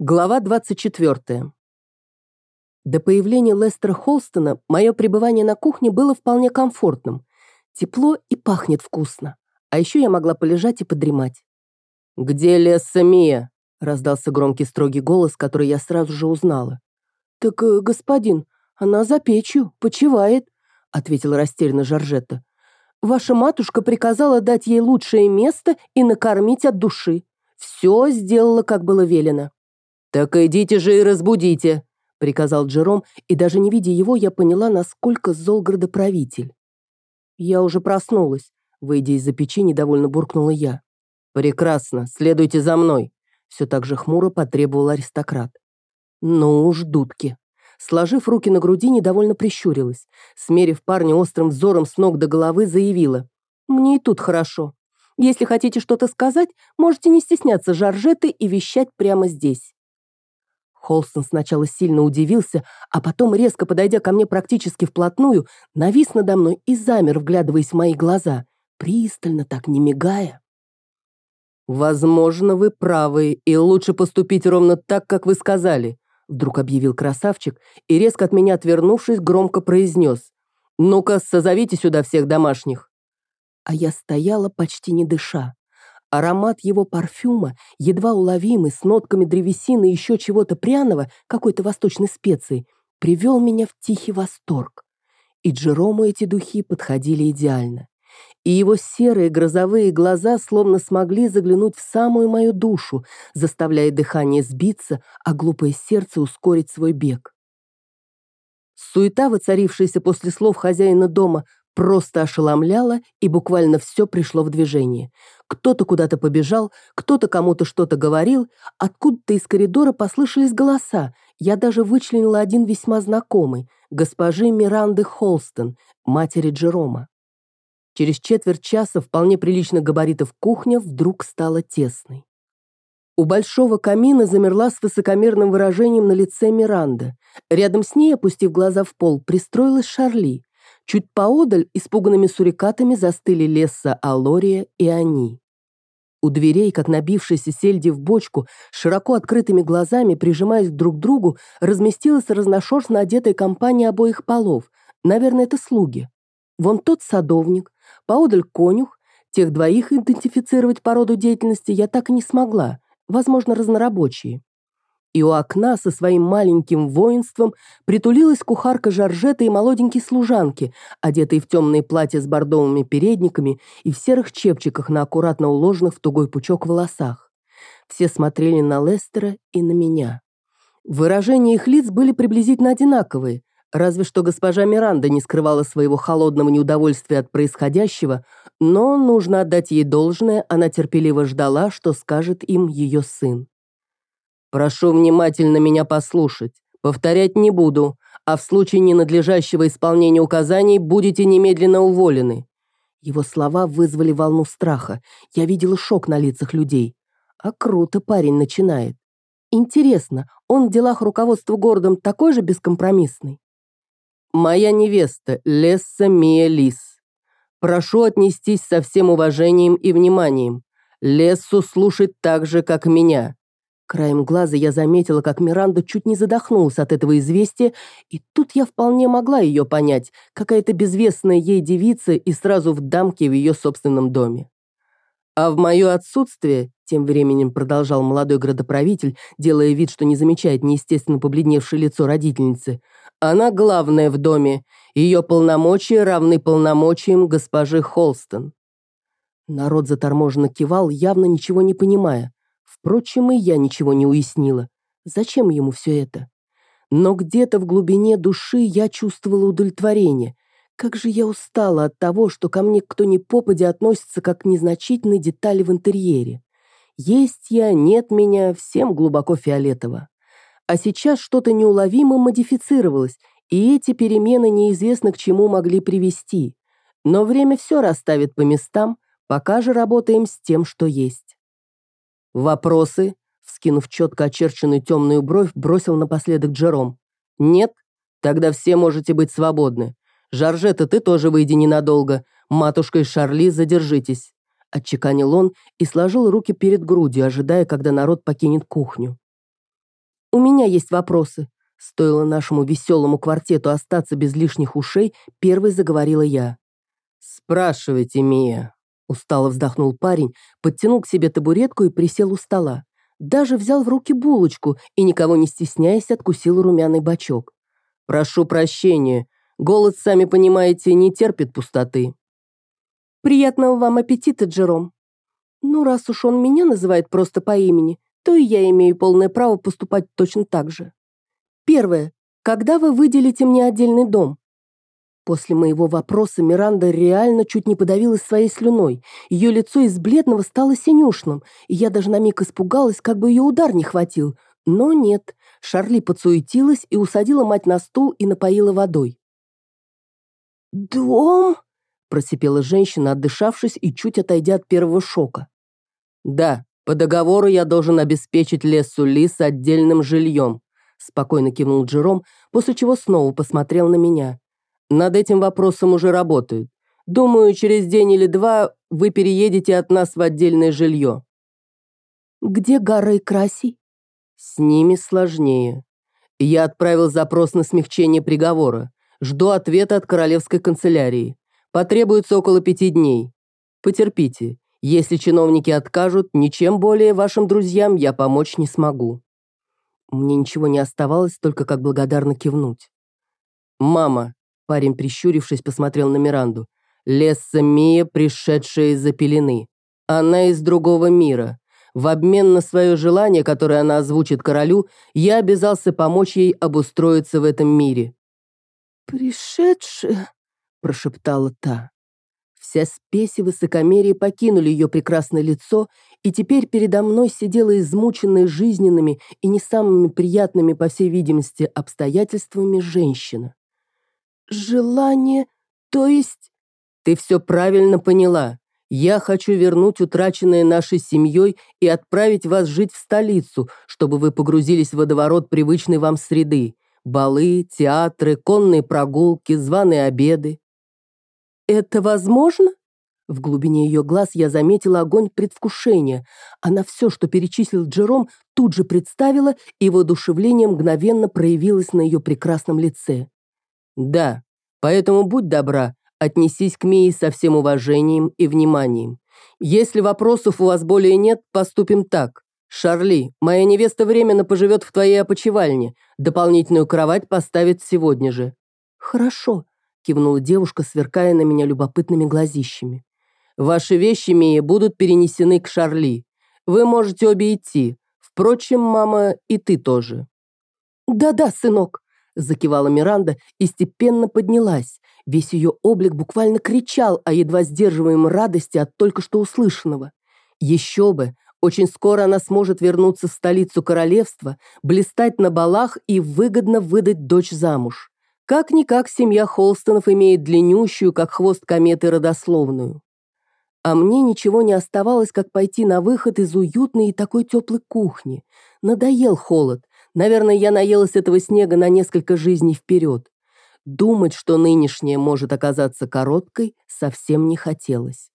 Глава 24. До появления Лестера Холстона мое пребывание на кухне было вполне комфортным. Тепло и пахнет вкусно. А еще я могла полежать и подремать. «Где Лесса Мия?» — раздался громкий строгий голос, который я сразу же узнала. «Так, э, господин, она за печью, почивает», — ответила растерянно Жоржетта. «Ваша матушка приказала дать ей лучшее место и накормить от души. Все сделала, как было велено». «Так идите же и разбудите», — приказал Джером, и даже не видя его, я поняла, насколько зол градоправитель. Я уже проснулась. Выйдя из-за печи, недовольно буркнула я. «Прекрасно, следуйте за мной», — все так же хмуро потребовал аристократ. «Ну уж, дудки». Сложив руки на груди, недовольно прищурилась. Смерив парня острым взором с ног до головы, заявила. «Мне и тут хорошо. Если хотите что-то сказать, можете не стесняться жаржеты и вещать прямо здесь». Холстон сначала сильно удивился, а потом, резко подойдя ко мне практически вплотную, навис надо мной и замер, вглядываясь в мои глаза, пристально так, не мигая. «Возможно, вы правы, и лучше поступить ровно так, как вы сказали», вдруг объявил красавчик и, резко от меня отвернувшись, громко произнес. «Ну-ка, созовите сюда всех домашних». А я стояла, почти не дыша. Аромат его парфюма, едва уловимый, с нотками древесины и еще чего-то пряного, какой-то восточной специи, привел меня в тихий восторг. И Джерому эти духи подходили идеально. И его серые грозовые глаза словно смогли заглянуть в самую мою душу, заставляя дыхание сбиться, а глупое сердце ускорить свой бег. Суета, воцарившаяся после слов хозяина дома, просто ошеломляла, и буквально все пришло в движение. Кто-то куда-то побежал, кто-то кому-то что-то говорил, откуда-то из коридора послышались голоса. Я даже вычленила один весьма знакомый, госпожи Миранды Холстон, матери Джерома. Через четверть часа вполне приличных габаритов кухня вдруг стала тесной. У большого камина замерла с высокомерным выражением на лице Миранда. Рядом с ней, опустив глаза в пол, пристроилась Шарли. Чуть поодаль испуганными сурикатами застыли Лесса Алория и они. У дверей, как набившиеся сельди в бочку, широко открытыми глазами, прижимаясь друг к другу, разместилась разношерстно одетая компания обоих полов. Наверное, это слуги. Вон тот садовник, поодаль конюх. Тех двоих идентифицировать по роду деятельности я так и не смогла. Возможно, разнорабочие и у окна со своим маленьким воинством притулилась кухарка Жоржета и молоденькие служанки, одетые в темные платья с бордовыми передниками и в серых чепчиках на аккуратно уложенных в тугой пучок волосах. Все смотрели на Лестера и на меня. Выражения их лиц были приблизительно одинаковые, разве что госпожа Миранда не скрывала своего холодного неудовольствия от происходящего, но, нужно отдать ей должное, она терпеливо ждала, что скажет им ее сын. Прошу внимательно меня послушать. Повторять не буду, а в случае ненадлежащего исполнения указаний будете немедленно уволены». Его слова вызвали волну страха. Я видела шок на лицах людей. А круто парень начинает. Интересно, он в делах руководства городом такой же бескомпромиссный? «Моя невеста, Лесса Мия Лис. Прошу отнестись со всем уважением и вниманием. Лессу слушать так же, как меня. Краем глаза я заметила, как Миранда чуть не задохнулась от этого известия, и тут я вполне могла ее понять, какая-то безвестная ей девица и сразу в дамке в ее собственном доме. А в мое отсутствие, тем временем продолжал молодой градоправитель, делая вид, что не замечает неестественно побледневшее лицо родительницы, она главная в доме, ее полномочия равны полномочиям госпожи Холстон. Народ заторможенно кивал, явно ничего не понимая. Впрочем, и я ничего не уяснила. Зачем ему все это? Но где-то в глубине души я чувствовала удовлетворение. Как же я устала от того, что ко мне кто ни попадя относится как к незначительной детали в интерьере. Есть я, нет меня, всем глубоко фиолетово. А сейчас что-то неуловимо модифицировалось, и эти перемены неизвестно к чему могли привести. Но время все расставит по местам, пока же работаем с тем, что есть. «Вопросы?» Вскинув четко очерченную темную бровь, бросил напоследок Джером. «Нет? Тогда все можете быть свободны. Жоржета, ты тоже выйди ненадолго. Матушка и Шарли, задержитесь». Отчеканил он и сложил руки перед грудью, ожидая, когда народ покинет кухню. у меня есть вопросы». Стоило нашему веселому квартету остаться без лишних ушей, первой заговорила я. «Спрашивайте, Мия», — устало вздохнул парень, подтянул к себе табуретку и присел у стола. Даже взял в руки булочку и, никого не стесняясь, откусил румяный бачок. «Прошу прощения, голод, сами понимаете, не терпит пустоты». «Приятного вам аппетита, Джером. Ну, раз уж он меня называет просто по имени, то и я имею полное право поступать точно так же. Первое. Когда вы выделите мне отдельный дом? После моего вопроса Миранда реально чуть не подавилась своей слюной. Ее лицо из бледного стало синюшным, и я даже на миг испугалась, как бы ее удар не хватил. Но нет, Шарли подсуетилась и усадила мать на стул и напоила водой. «Дом?» – просипела женщина, отдышавшись и чуть отойдя от первого шока. «Да, по договору я должен обеспечить Лесу Лис отдельным жильем», – спокойно кивнул Джером, после чего снова посмотрел на меня. Над этим вопросом уже работают. Думаю, через день или два вы переедете от нас в отдельное жилье». «Где Гара и Краси?» «С ними сложнее. Я отправил запрос на смягчение приговора. Жду ответа от королевской канцелярии. Потребуется около пяти дней. Потерпите. Если чиновники откажут, ничем более вашим друзьям я помочь не смогу». Мне ничего не оставалось, только как благодарно кивнуть. «Мама, Парень, прищурившись, посмотрел на Миранду. Лесса Мия, пришедшая из-за пелены. Она из другого мира. В обмен на свое желание, которое она озвучит королю, я обязался помочь ей обустроиться в этом мире. «Пришедшая?» – прошептала та. Вся спесь и высокомерие покинули ее прекрасное лицо, и теперь передо мной сидела измученная жизненными и не самыми приятными, по всей видимости, обстоятельствами женщина. «Желание, то есть...» «Ты все правильно поняла. Я хочу вернуть утраченное нашей семьей и отправить вас жить в столицу, чтобы вы погрузились в водоворот привычной вам среды. Балы, театры, конные прогулки, званые обеды». «Это возможно?» В глубине ее глаз я заметила огонь предвкушения. Она все, что перечислил Джером, тут же представила, и воодушевление мгновенно проявилось на ее прекрасном лице. Да, поэтому будь добра, отнесись к Мии со всем уважением и вниманием. Если вопросов у вас более нет, поступим так. Шарли, моя невеста временно поживет в твоей опочивальне. Дополнительную кровать поставит сегодня же. Хорошо, кивнула девушка, сверкая на меня любопытными глазищами. Ваши вещи, Мия, будут перенесены к Шарли. Вы можете обе идти. Впрочем, мама, и ты тоже. Да-да, сынок закивала Миранда и степенно поднялась. Весь ее облик буквально кричал о едва сдерживаемой радости от только что услышанного. Еще бы, очень скоро она сможет вернуться в столицу королевства, блистать на балах и выгодно выдать дочь замуж. Как-никак семья Холстонов имеет длиннющую, как хвост кометы, родословную. А мне ничего не оставалось, как пойти на выход из уютной и такой теплой кухни. Надоел холод, Наверное, я наелась этого снега на несколько жизней вперед. Думать, что нынешняя может оказаться короткой, совсем не хотелось.